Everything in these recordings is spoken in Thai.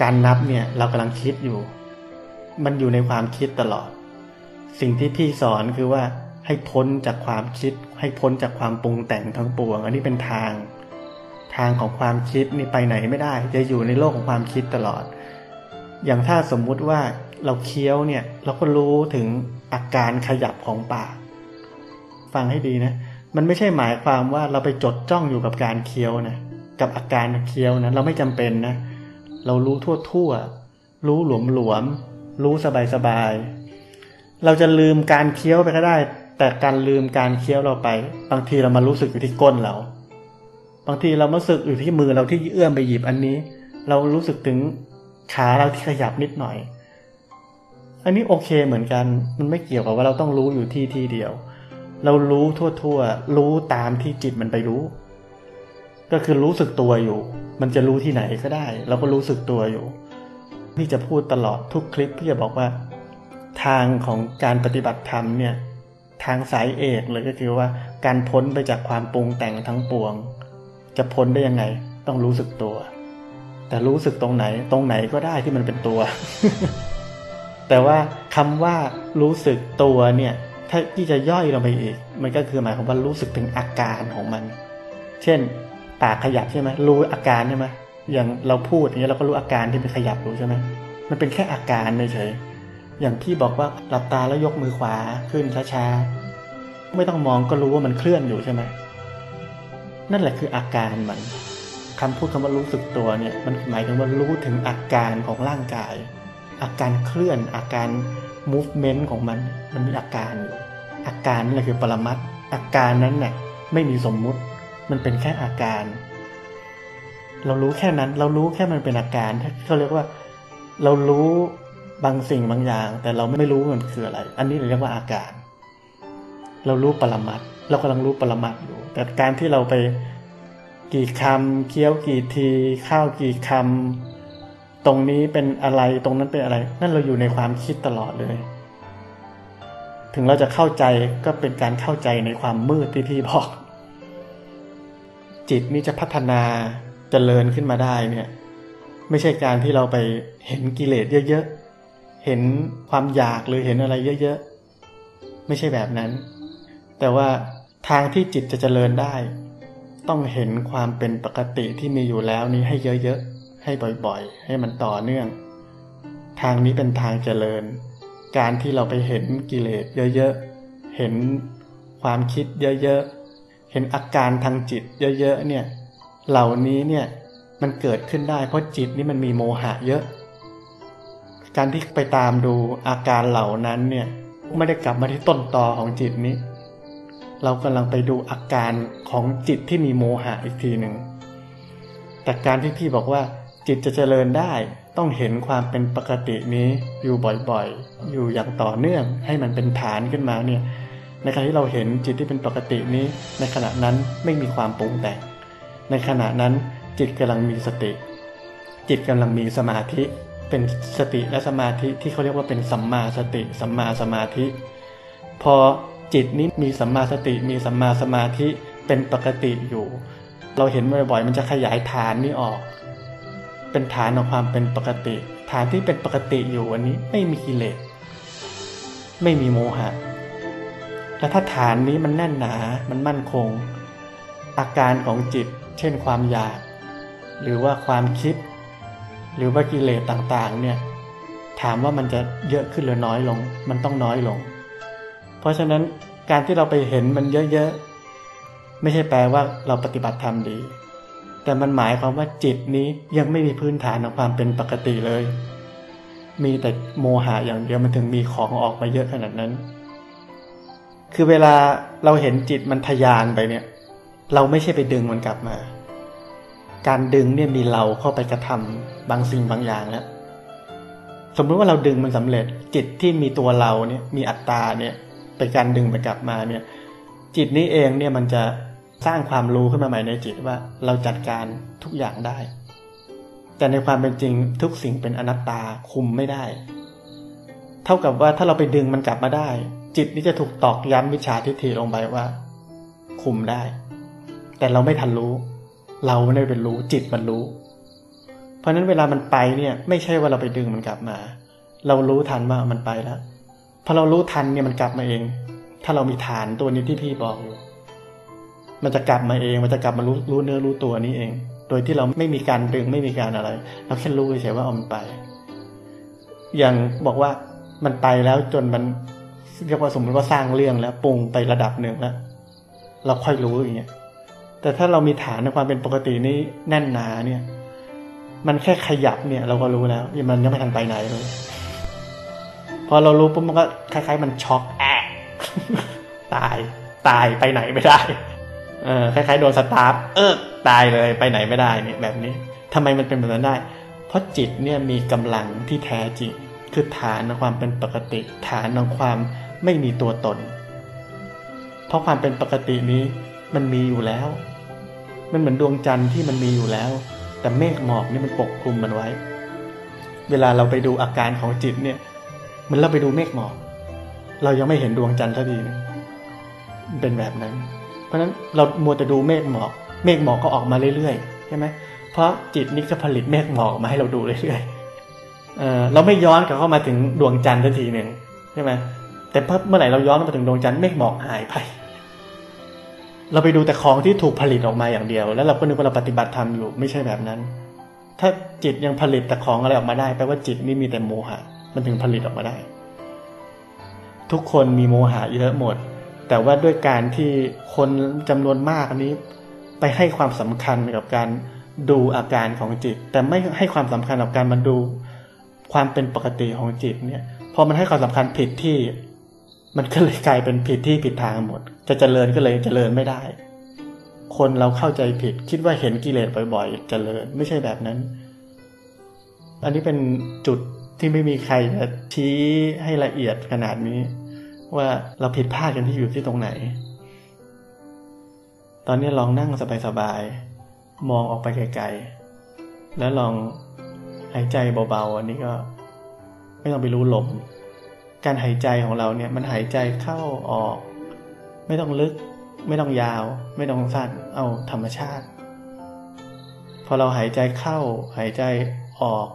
การนับเนี่ยเรากำลังคิดอยู่ มันอยู่ในความคิดตลอด สิ่งที่พี่สอนคือว่าให้พ้นจากความคิด ให้พ้นจากความปรุงแต่งทั้งปวง อันนี้เป็นทาง ทางของความคิดนี่ไปไหนไม่ได้ จะอยู่ในโลกของความคิดตลอด อย่างถ้าสมมุติว่าเราเคี้ยวเนี่ย เราก็รู้ถึงอาการขยับของปาก ฟังให้ดีนะ มันไม่ใช่หมายความว่าเราไปจดจ้องอยู่กับการเคี้ยวนะ กับอาการเคี้ยวนะ เราไม่จำเป็นนะเเรารู้ทั่วทั่วรู้หลวมหลวม รู้สบายสบาย เราจะลืมการเคี้ยวไปก็ได้ แต่การลืมการเคี้ยวเราไป บางทีเรามารู้สึกอยู่ที่ก้นเรา บางทีเรามาสึกอยู่ที่มือเราที่เอื้อมไปหยิบอันนี้ เรารู้สึกถึงขาเราที่ขยับนิดหน่อย อันนี้โอเคเหมือนกัน มันไม่เกี่ยวกับว่าเราต้องรู้อยู่ที่ที่เดียว เรารู้ทั่วๆ รู้ตามที่จิตมันไปรู้ ก็คือรู้สึกตัวอยู่ มันจะรู้ที่ไหนก็ได้ เราก็รู้สึกตัวอยู่พี่จะพูดตลอดทุกคลิปพี่จะบอกว่า ทางของการปฏิบัติธรรมเนี่ยทางสายเอกเลยก็คือว่าการพ้นไปจากความปรุงแต่งทั้งปวง จะพ้นได้ยังไง ต้องรู้สึกตัว แต่รู้สึกตรงไหนตรงไหนก็ได้ที่มันเป็นตัว แต่ว่าคำว่ารู้สึกตัวเนี่ย ถ้าที่จะย่อยลงไปอีก มันก็คือหมายความว่ารู้สึกถึงอาการของมัน เช่น ปากขยับใช่ไหมรู้อาการใช่ไหมอย่างเราพูดอย่างนี้เราก็รู้อาการที่มันขยับรู้ใช่ไหมมันเป็นแค่อาการเฉยอย่างพี่บอกว่าหลับตาแล้วยกมือขวาขึ้นช้าๆไม่ต้องมองก็รู้ว่ามันเคลื่อนอยู่ใช่ไหมนั่นแหละคืออาการมันคำพูดคำว่ารู้สึกตัวเนี่ยมันหมายถึงว่ารู้ถึงอาการของร่างกาย อาการเคลื่อนอาการ movement ของมัน มันมีอาการอยู่อาการนั่นแหละคือปรมัตอาการนั้นเนี่ยไม่มีสมมุติ มันเป็นแค่อาการ เรารู้แค่นั้น เรารู้แค่มันเป็นอาการเขาเรียกว่า เรารู้บางสิ่งบางอย่าง แต่เราไม่รู้มันคืออะไร อันนี้เรียกว่าอาการ เรารู้ปรมัตเรากำลังรู้ปรมัตอยู่ แต่การที่เราไปกี่คำเคี้ยวกี่ทีข้าวกี่คำตรงนี้เป็นอะไรตรงนั้นเป็นอะไร นั่นเราอยู่ในความคิดตลอดเลย ถึงเราจะเข้าใจก็เป็นการเข้าใจในความมืดที่พี่บอก จิตนี้จะพัฒนาจเจริญขึ้นมาได้เนี่ย ไม่ใช่การที่เราไปเห็นกิเลสเยอะๆ เห็นความอยากหรือเห็นอะไรเยอะๆ ไม่ใช่แบบนั้น แต่ว่าทางที่จิตจะเจริญได้ ต้องเห็นความเป็นปกติที่มีอยู่แล้วนี้ให้เยอะๆ ให้บ่อยๆ ให้มันต่อเนื่อง ทางนี้เป็นทางเจริญ การที่เราไปเห็นกิเลสเยอะๆ เห็นความคิดเยอะๆ ห็นอาการทางจิตเยอะๆเนี่ย เหล่านี้เนี่ยมันเกิดขึ้นได้เพราะจิตนี่มันมีโมหะเยอะ การที่ไปตามดูอาการเหล่านั้นเนี่ยไม่ได้กลับมาที่ต้นตอของจิตนี้ เรากำลังไปดูอาการของจิตที่มีโมหะอีกทีหนึ่งแต่การที่พี่บอกว่าจิตจะเจริญได้ต้องเห็นความเป็นปกตินี้อยู่บ่อยๆ อยู่อย่างต่อเนื่องให้มันเป็นฐานขึ้นมาเนี่ย ในขณะที่เราเห็นจิตที่เป็นปกตินี้ ในขณะนั้นไม่มีความปรุงแต่ง ในขณะนั้นจิตกำลังมีสติ จิตกำลังมีสมาธิเป็นสติและสมาธิที่เขาเรียกว่าเป็นสัมมาสติ สัมมาสมาธิ พอจิตนี้มีสัมมาสติ มีสัมมาสมาธิเป็นปกติอยู่ เราเห็นบ่อยๆ มันจะขยายฐานนี้ออก เป็นฐานของความเป็นปกติ ฐานที่เป็นปกติอยู่วันนี้ไม่มีกิเลสไม่มีโมหะ และถ้าฐานนี้มันแน่นหนา มันมั่นคง อาการของจิต เช่นความอยาก หรือว่าความคิด หรือว่ากิเลสต่างๆ เนี่ย ถามว่ามันจะเยอะขึ้นหรือน้อยลง มันต้องน้อยลง เพราะฉะนั้นการที่เราไปเห็นมันเยอะๆ ไม่ใช่แปลว่าเราปฏิบัติธรรมดี แต่มันหมายความว่าจิตนี้ยังไม่มีพื้นฐานของความเป็นปกติเลย มีแต่โมหะอย่างเดียวมันถึงมีของออกมาเยอะขนาดนั้น คือเวลาเราเห็นจิตมันทยานไปเนี่ย เราไม่ใช่ไปดึงมันกลับมา การดึงเนี่ยมีเราเข้าไปกระทำบางสิ่งบางอย่างแล้วสมมติว่าเราดึงมันสำเร็จ จิตที่มีตัวเราเนี่ยมีอัตตาเนี่ยเป็นการดึงมันกลับมาเนี่ย จิตนี้เองเนี่ยมันจะสร้างความรู้ขึ้นมาใหม่ในจิตว่าเราจัดการทุกอย่างได้ แต่ในความเป็นจริงทุกสิ่งเป็นอนัตตาคุมไม่ได้ เท่ากับว่าถ้าเราไปดึงมันกลับมาได้ จิตนี้จะถูกตอกย้ำวิชาทิฏฐิลงไปว่า คุมได้ แต่เราไม่ทันรู้ เราไม่ได้เป็นรู้จิตมันรู้ เพราะนั้นเวลามันไปเนี่ย ไม่ใช่ว่าเราไปดึงมันกลับมา เรารู้ทันว่ามันไปแล้วพอเรารู้ทันเนี่ยมันกลับมาเอง ถ้าเรามีฐานตัวนี้ที่พี่บอกอยู่มันจะกลับมาเอง มันจะกลับมารู้รู้เนื้อรู้ตัวนี้เอง โดยที่เราไม่มีการดึงไม่มีการอะไร เราแค่รู้เฉยๆว่าเอามันไป อย่างบอกว่ามันไปแล้วจนมัน เรียกว่าสมมติว่าสร้างเรื่องแล้วปรุงไประดับหนึ่งแล้ว เราค่อยรู้อย่างเงี้ยแต่ถ้าเรามีฐานในความเป็นปกตินี้แน่นหนาเนี่ย มันแค่ขยับเนี่ย เราก็รู้แล้วมันยังไม่ทันไปไหนเลยพอเรารู้ปุ๊บมันก็คล้ายๆ มันช็อกแอะตาย ตายไปไหนไม่ได้เออคล้ายๆโดนสตาร์ฟเออตายเลยไปไหนไม่ได้เนี่ยแบบนี้ทำไมมันเป็นแบบนั้นได้ เพราะจิตเนี่ยมีกำลังที่แท้จริง คือฐานของความเป็นปกติ ฐานของความ ไม่มีตัวตน เพราะความเป็นปกตินี้มันมีอยู่แล้ว มันเหมือนดวงจันทร์ที่มันมีอยู่แล้ว แต่เมฆหมอกนี่มันปกคลุมมันไว้ เวลาเราไปดูอาการของจิตเนี่ยมันเราไปดูเมฆหมอก เรายังไม่เห็นดวงจันทร์สักทีนึงเป็นแบบนั้น เพราะฉะนั้นเรามัวแต่ดูเมฆหมอก เมฆหมอกก็ออกมาเรื่อยๆใช่ไหมเพราะจิตนี่ก็ผลิตเมฆหมอกมาให้เราดูเรื่อยๆเออเราไม่ย้อนกลับเข้ามาถึงดวงจันทร์สักทีหนึ่งใช่ไหม แต่เมื่อไหร่เราย้อนมาถึงดวงจันทร์เมฆหมอกหายไป เราไปดูแต่ของที่ถูกผลิตออกมาอย่างเดียว แล้วเราก็นึกว่าเราปฏิบัติธรรมอยู่ไม่ใช่แบบนั้น ถ้าจิตยังผลิตแต่ของอะไรออกมาได้แปลว่าจิตนี่มีแต่โมหะ มันถึงผลิตออกมาได้ ทุกคนมีโมหะเยอะหมด แต่ว่าด้วยการที่คนจำนวนมากนนี้ ไปให้ความสำคัญกับการดูอาการของจิต แต่ไม่ให้ความสำคัญกับการมาดูความเป็นปกติของจิตเนี่ยพอมันให้ความสำคัญผิดที่ มันก็เลยกลายเป็นผิดที่ผิดทางหมด จะเจริญก็เลยเจริญไม่ได้ คนเราเข้าใจผิด คิดว่าเห็นกิเลสบ่อยๆ เจริญไม่ใช่แบบนั้น อันนี้เป็นจุดที่ไม่มีใครจะชี้ให้ละเอียดขนาดนี้ ว่าเราผิดพลาดกันที่อยู่ที่ตรงไหน ตอนนี้ลองนั่งสบายๆ มองออกไปไกลๆ แล้วลองหายใจเบาๆ อันนี้ก็ ไม่ต้องไปรู้ลม การหายใจของเราเนี่ยมันหายใจเข้าออก ไม่ต้องลึก ไม่ต้องยาว ไม่ต้องสั้นเอาธรรมชาติ พอเราหายใจเข้า หายใจออก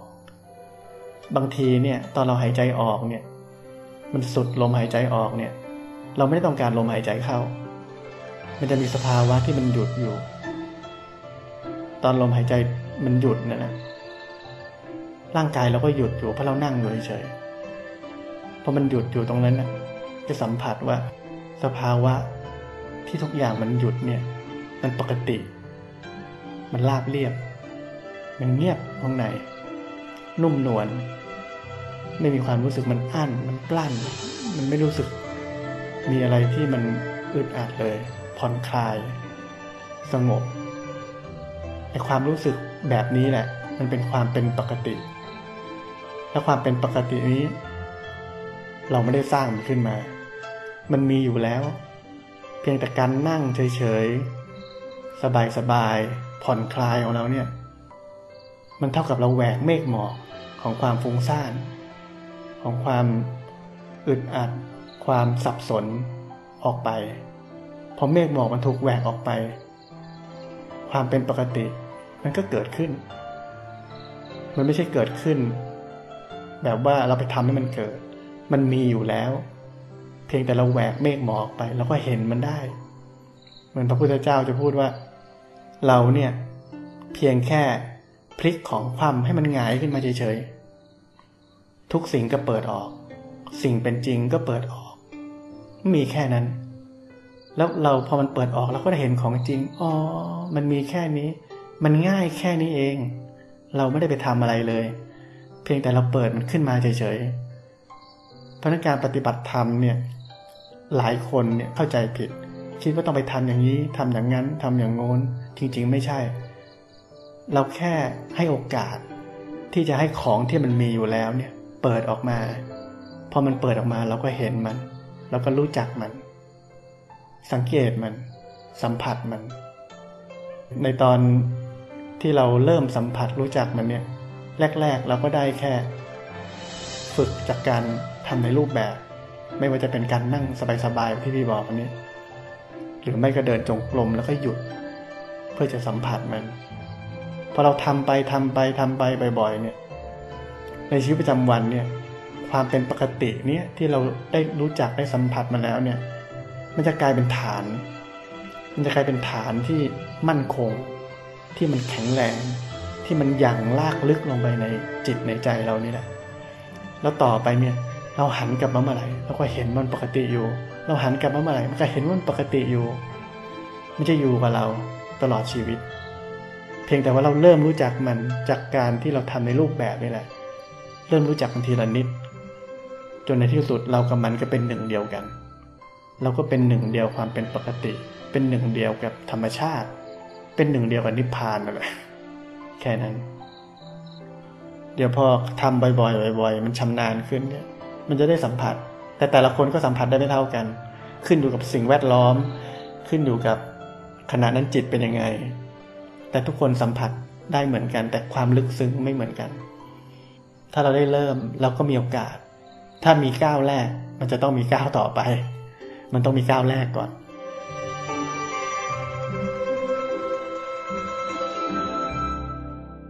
บางทีเนี่ย ตอนเราหายใจออกเนี่ย มันสุดลมหายใจออกเนี่ย เราไม่ได้ต้องการลมหายใจเข้า มันจะมีสภาวะที่มันหยุดอยู่ ตอนลมหายใจมันหยุดนะนะร่างกายเราก็หยุดอยู่เพราะเรานั่งอยู่เฉยๆ พอมันหยุดอยู่ตรงนั้นนะจะสัมผัสว่า สภาวะที่ทุกอย่างมันหยุดเนี่ย มันปกติ มันราบเรียบ มันเงียบข้างใน นุ่มนวลไม่มีความรู้สึกมันอั้น มันกลั้น มันไม่รู้สึก มีอะไรที่มันอึดอัดเลย ผ่อนคลาย สงบไอความรู้สึกแบบนี้แหละ มันเป็นความเป็นปกติ และความเป็นปกตินี้ เราไม่ได้สร้างมันขึ้นมา มันมีอยู่แล้ว เพียงแต่การนั่งเฉยๆ สบายๆ ผ่อนคลายของเราเนี่ย มันเท่ากับเราแหวกเมฆหมอกของความฟุ้งซ่าน ของความอึดอัด ความสับสนออกไป พอเมฆหมอกมันถูกแหวกออกไป ความเป็นปกติมันก็เกิดขึ้น มันไม่ใช่เกิดขึ้น แบบว่าเราไปทำให้มันเกิด มันมีอยู่แล้ว เพียงแต่เราแหวกเมฆหมอกไปเราก็เห็นมันได้ เหมือนพระพุทธเจ้าจะพูดว่า เราเนี่ยเพียงแค่พลิกของความให้มันหงายขึ้นมาเฉยๆทุกสิ่งก็เปิดออก สิ่งเป็นจริงก็เปิดออก มีแค่นั้น แล้วเราพอมันเปิดออกเราก็ได้เห็นของจริงอ๋อมันมีแค่นี้ มันง่ายแค่นี้เอง เราไม่ได้ไปทำอะไรเลย เพียงแต่เราเปิดมันขึ้นมาเฉยๆ พนักงานปฏิบัติธรรมเนี่ยหลายคนเนี่ยเข้าใจผิด คิดว่าต้องไปทำอย่างนี้ทำอย่างนั้นทำอย่างโน้นจริงๆ ไม่ใช่ เราแค่ให้โอกาสที่จะให้ของที่มันมีอยู่แล้วเนี่ยเปิดออกมา พอมันเปิดออกมาเราก็เห็นมัน เราก็รู้จักมัน สังเกตมัน สัมผัสมัน ในตอนที่เราเริ่มสัมผัสรู้จักมันเนี่ย แรก ๆ เราก็ได้แค่ ฝึกจากการ ทำในรูปแบบ ไม่ว่าจะเป็นการนั่งสบายๆที่พี่บอกวันนี้ หรือไม่ก็เดินจงกรมแล้วก็หยุด เพื่อจะสัมผัสมันพอเราทำไปทำไปทำไปบ่อยๆ เนี่ย ในชีวิตประจำวันเนี่ย ความเป็นปกติเนี่ยที่เราได้รู้จักได้สัมผัสมาแล้วเนี่ย มันจะกลายเป็นฐาน มันจะกลายเป็นฐานที่มั่นคง ที่มันแข็งแรงที่มันหยั่งลากลึกลงไปในจิตในใจเรานี่แหละ แล้วต่อไปเนี่ย เราหันกลับมาเมื่อไหร่เราก็เห็นมันปกติอยู่ เราหันกลับมาเมื่อไหร่มันก็เห็นมันปกติอยู่ มันจะอยู่กับเราตลอดชีวิต เพียงแต่ว่าเราเริ่มรู้จักมันจากการที่เราทำในรูปแบบนี่แหละ เริ่มรู้จักมันทีละนิด จนในที่สุดเรากับมันก็เป็นหนึ่งเดียวกัน เราก็เป็นหนึ่งเดียวความเป็นปกติ เป็นหนึ่งเดียวกับธรรมชาติ เป็นหนึ่งเดียวกับนิพพานนั่นแหละแค่นั้น เดี๋ยวพอทำบ่อยๆบ่อยๆ มันชำนาญขึ้นเนี่ย มันจะได้สัมผัส แต่แต่ละคนก็สัมผัสได้ไม่เท่ากัน ขึ้นอยู่กับสิ่งแวดล้อม ขึ้นอยู่กับขณะนั้นจิตเป็นยังไง แต่ทุกคนสัมผัสได้เหมือนกัน แต่ความลึกซึ้งไม่เหมือนกัน ถ้าเราได้เริ่มเราก็มีโอกาส ถ้ามีก้าวแรก มันจะต้องมีก้าวต่อไป มันต้องมีก้าวแรกก่อน